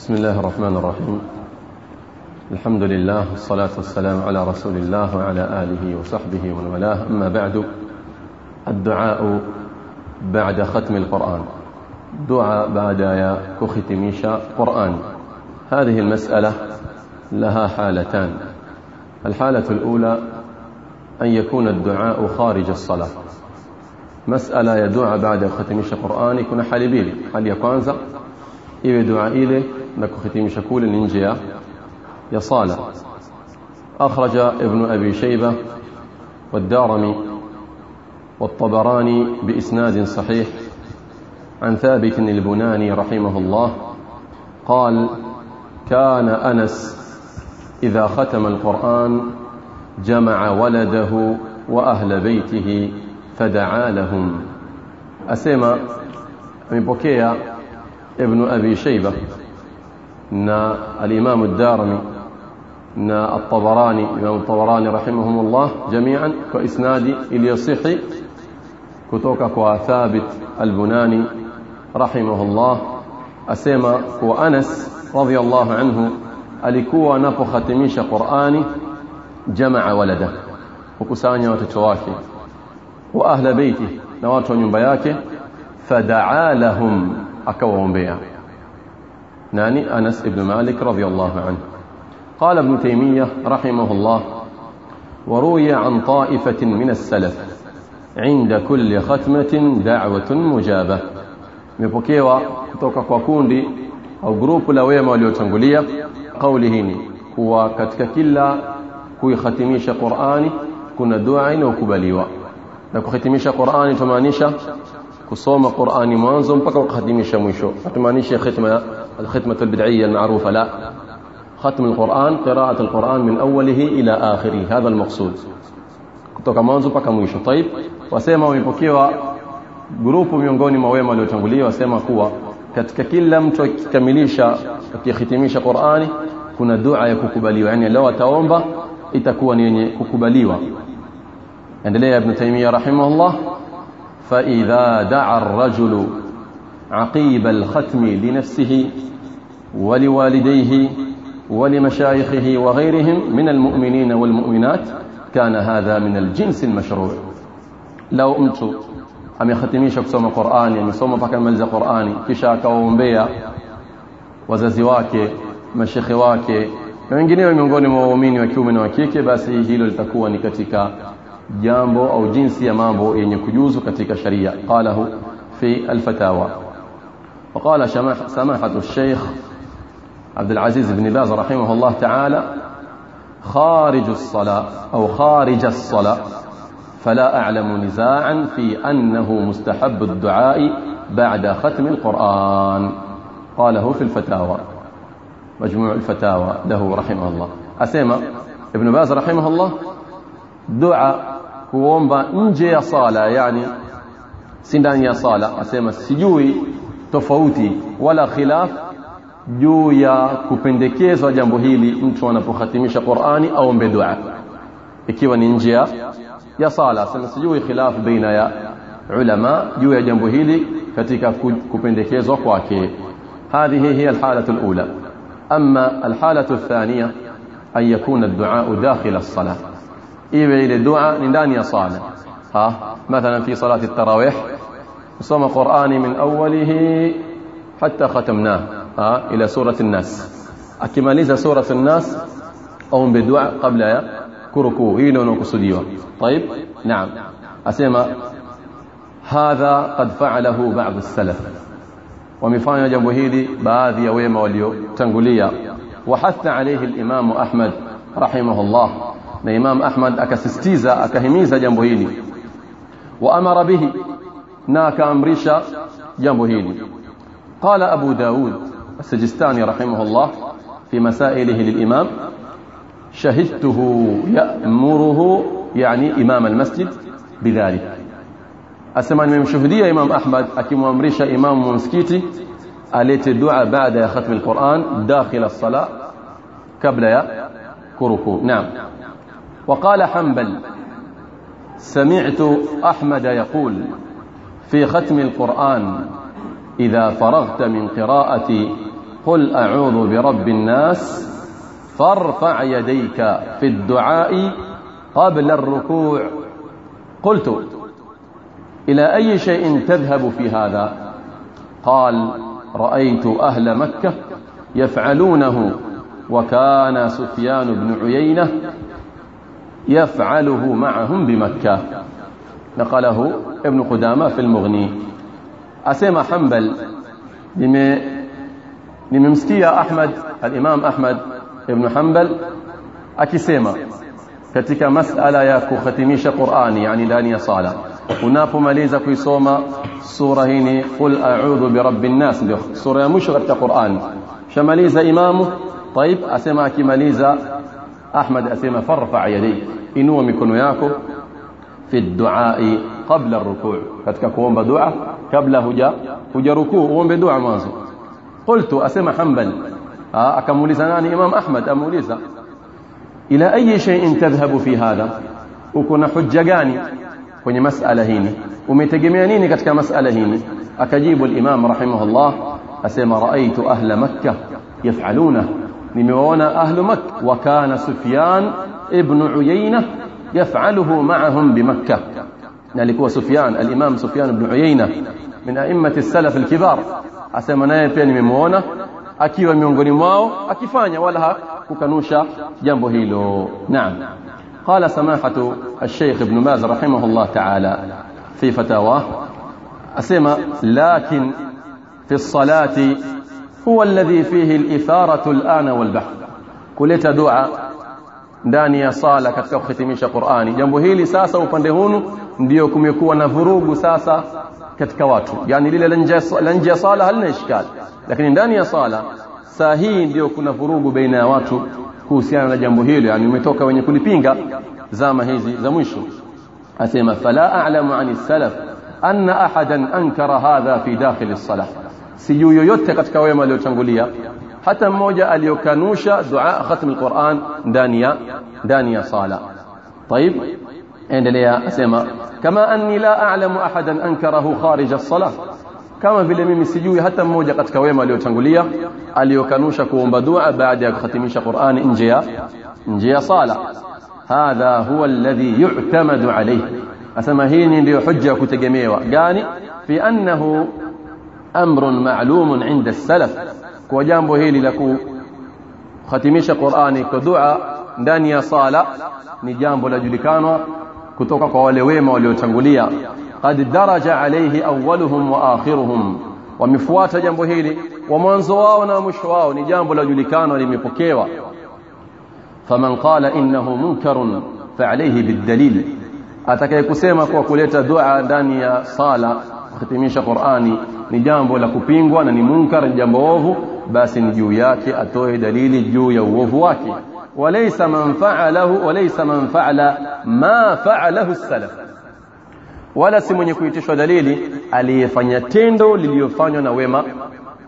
بسم الله الرحمن الرحيم. الحمد لله والصلاة والسلام على رسول الله وعلى آله وصحبه ومن والاه. أما بعد الدعاء بعد ختم القرآن. دعاء بعد يا كختميشا قرآن. هذه المسألة لها حالتان. الحالة الأولى أن يكون الدعاء خارج الصلاة. مسألة يدعى بعد ختميشا قرآن يكون حالي بيلي حالي كwanza iwe dua ni nje ya ya sala أخرج ابن أبي شيبة والدارمي والطبراني بإسناد صحيح عن ثابت البناني رحمه الله. قال كان أنس إذا ختم القرآن جمع ولده وأهل بيته فدعا لهم. أسيما amepokea ابن أبي شيبة. نا الإمام الدارمي نا الطبراني إمام الطبراني رحمهم الله جميعا كإسناد اليصحي كتوكا ثابت البناني رحمه الله كوا أنس رضي الله عنه jamaa walada hukusanya watoto wake wa ahla baiti na watu wa nyumba yake fadaa lahum akawaombea ناني أنس بن مالك رضي الله عنه. قال ابن تيمية رحمه الله وروي عن طائفة من السلف عند كل ختمة دعوة مجابة. مبكيوا توكا كواكوندي أو جروب لاوية موليو تنقلية قوله هو كتك كلا كوي ختميش قرآن كنا دعين وكباليوا لكو ختميش قرآن تمانيش كصوم قرآن منزم بكو ختميش مشو ختميش ختميش الختمة البدعية المعروفة لا. ختم القرآن قراءة القرآن من أوله إلى آخره. هذا المقصود. كتوك مانزو بك مويشو طيب. وسيما ويبوكيوا جروب ميونغوني مويما لو تنقلي وسيما قوة كتك كل لم تكمليش كيختميش قرآني كنا دعا يكوكوباليو يعني لو تاومبا إتكوان يكوكوباليو عند ليه ابن تيمية رحمه الله فإذا دعا الرجل عقيب الختم لنفسه ولوالديه ولمشايخه وغيرهم من المؤمنين والمؤمنات كان هذا من الجنس المشروع. لو أمت أم يختميش أكسوم القرآن أم يعني يصوم فكما ملز قرآني كشاك ومبيا وززواك مشيخواك وإنجني ومنقول مؤمني وكيومن وكيك بس هيلو لتكوى نكتك جامبو أو جنسي مابو إن يعني يكجوز كتك شريع قاله في الفتاوى. وقال سماحة الشيخ عبد العزيز بن باز رحمه الله تعالى خارج الصلاة أو خارج الصلاة فلا أعلم نزاعا في أنه مستحب الدعاء بعد ختم القرآن. قاله في الفتاوى مجموع الفتاوى له رحمه الله. أسيما ابن باز رحمه الله دعاء ya sala yani si ndani ya sala asema sijui tofauti wala khilaf juu ya kupendekezwa jambo hili mtu anapokhatimisha Qur'ani aombe dua ikiwa ni nje ya sala sema sijui khilaf baina ya ulama juu ya jambo hili katika kupendekezwa kwake هذه هي الحالة الأولى أما الحالة الثانية أن يكون الدعاء داخل الصلاة إيه إلى الدعاء نداني صالة ها مثلا في صلاة التراويح صوم قرآني من أوله حتى ختمناه آه، إلى سورة الناس. اكملذا سورة الناس. أو دعاء قبل كركو. هي وكسوديو طيب؟ نعم. أسيما. هذا قد فعله بعض السلف. ومفعله جنبه هذه ويما يا وما وحث عليه الإمام أحمد رحمه الله. الإمام أحمد اكستيزا اكهيميزا جنبه وأمر به ناك أمريشا جنبه قال أبو داود السجستاني رحمه الله في مسائله للإمام. شهدته يأمره يعني إمام المسجد بذلك. أسمع من مشهدية إمام أحمد أكيم أمريش إمام مسكيتي أليت الدعاء بعد ختم القرآن داخل الصلاة قبل يا كركو نعم. وقال حنبل سمعت أحمد يقول في ختم القرآن إذا فرغت من قراءة قل أعوذ برب الناس فارفع يديك في الدعاء قبل الركوع. قلت إلى أي شيء تذهب في هذا؟ قال رأيت أهل مكة يفعلونه وكان سفيان بن عيينة يفعله معهم بمكة. نقله ابن قدامة في المغني. أسمى حنبل. Nimemsikia Ahmad al-Imam Ahmad ibn Hanbal akisema katika masala ya kukhatimisha Qur'ani yani ndani ya sala unapomaliza kuisoma sura hii qul a'udhu birabbin nas ndio sura ya mwisho katika Qur'an shamaliza imamu طيب asema akimaliza Ahmad asema farfa yadayk inua mikono yako fi duai qabla ar-ruku' katika kuomba dua kabla huja huja rukuu uombe dua mwanzo قلت أسمى حنبل. آه، أكموليزا ناني نعم، إمام أحمد أموليزا إلى أي شيء تذهب في هذا؟ وكنا حججاني. كني مسألة هيني ومتجمعنيني كتك مسألة هيني أكجيب الإمام رحمه الله. أسمى رأيت أهل مكة يفعلونه. نموانا أهل مكة وكان سفيان ابن عيينة يفعله معهم بمكة. نالك هو سفيان الإمام سفيان بن عيينة من أئمة السلف الكبار. Asema naye pia nimemuona akiwa miongoni mwao akifanya wala hakukanusha jambo hilo naam قال سماحة الشيخ ابن باز رحمه الله تعالى في فتاواه أسمى لكن في الصلاة هو الذي فيه الإثارة الآن والبحث كلت دعاء ndani ya sala katika kuhitimisha Qur'ani jambo hili sasa upande hunu ndio kumekuwa na vurugu sasa katika watu yani lile la nje ya sala halina ishkali lakini ndani ya sala saa hii ndio kuna vurugu baina ya watu kuhusiana na jambo hilo yani umetoka wenye kulipinga zama hizi za mwisho asema fala a'lamu 'ani salaf anna ahadan ankara hadha fi dakhil as-salah sijui yoyote katika wema waliotangulia hata mmoja aliyokanusha dua khatm al-Qur'an ndani ya ndani ya sala طيب endelea asema kama anni la a'lamu ahadan ankarahu kharij as-salah kama vile mimi sijui hata mmoja katika wema waliotangulia aliyokanusha kuomba dua baada ya kukhatimisha Qur'ani nje ya nje ya sala hadha huwa alladhi yu'tamadu alayhi asema hii ndio hujja kutegemewa gani fi annahu amrun ma'lumun 'inda as-salaf kwa jambo hili la kukhatimisha Qur'ani kwa dua ndani ya sala ni jambo la julikanwa kutoka kwa wale wema waliotangulia qad daraja alayhi awwaluhum wa akhiruhum wamefuata jambo hili wa mwanzo wao na mwisho wao ni jambo la julikano limepokewa faman qala innahu munkarun fa alayhi bidalil atakaye kusema kwa kuleta dua ndani ya sala kuhitimisha Qur'ani ni jambo la kupingwa na ni munkar jambo ovu basi ni juu yake atoe dalili juu ya uovu wake وليس من فعله وليس من فعل ما فعله السلف. ولا سمني كيتشوا دليل اللي فني تندو لليفاني نويمة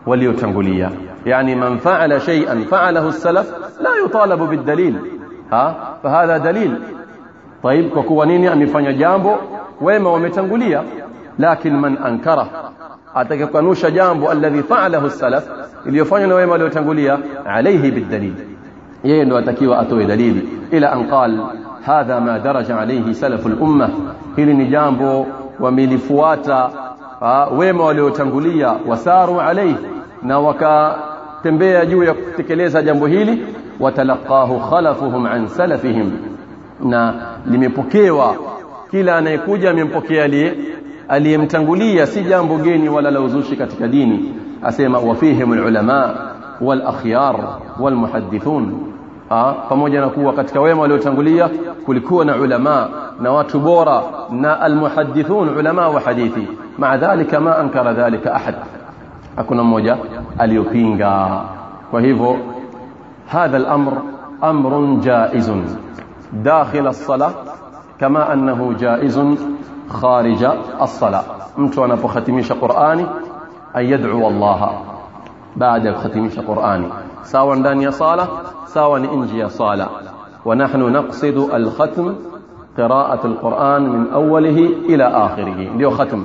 وليتنقليا يعني من فعل شيئا فعله السلف لا يطالب بالدليل ها فهذا دليل طيب كوكوانيني أمي فني جامبو ويمة ومتنقليا لكن من أنكره أتكفنوش جامبو الذي فعله السلف اليفاني نويمة وليتنقليا عليه بالدليل yeye ndo atakiwa atoe dalili ila an qal hadha ma daraja alayhi salafu al-umma hili ni jambo wamelifuata wema waliotangulia wasaru alayhi na wakatembea juu ya kutekeleza jambo hili watalaqahu khalafuhum an salafihim na limepokewa kila anayekuja amempokea aliyemtangulia si jambo geni wala la uzushi katika dini asema wafihim ulama wal akhyar wal muhaddithun pamoja na kuwa katika wema waliotangulia kulikuwa na ulama na watu bora na almuhaddithun ulama wa hadithi maa dhalika ma ankara dhalika ahad hakuna mmoja aliyopinga kwa hivyo hadha al-amr amrun jaizun dakhil as-salah kama annahu jaizun kharija as-salah mtu anapokhatimisha Qur'ani ayad'u Allah baada ya kukhatimisha Qur'ani ya sala sawa ni nje ya sala ونحن نقصد الختم قراءة القرآن من أوله إلى آخره. ndio ختم.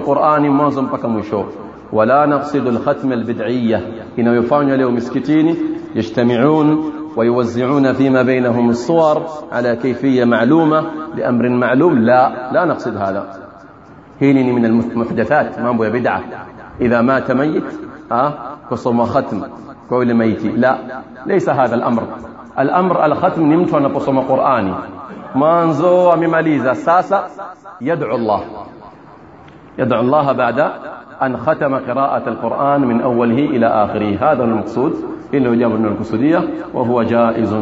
Qur'ani mwanzo mpaka mwisho ولا نقصد الختم البدعية. إنه يفعل leo مسكتين يجتمعون ويوزعون فيما بينهم الصور على كيفية معلومة لأمر معلوم. لا لا نقصد هذا. هيني من المحدثات ما بدعة. إذا مات ميت أه كصوم ختم. كل ميت لا ليس هذا الأمر. الأمر الختم نمت ونقصم قرآني. mwanzo amemaliza يدعو الله. يدعو الله بعد أن ختم قراءة القرآن من أوله إلى آخره. هذا المقصود. إنه جاب من القصدية وهو جائز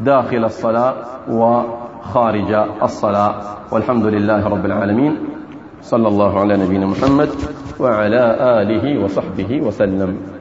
داخل الصلاة وخارج الصلاة. والحمد لله رب العالمين. صلى الله على نبينا محمد وعلى آله وصحبه وسلم.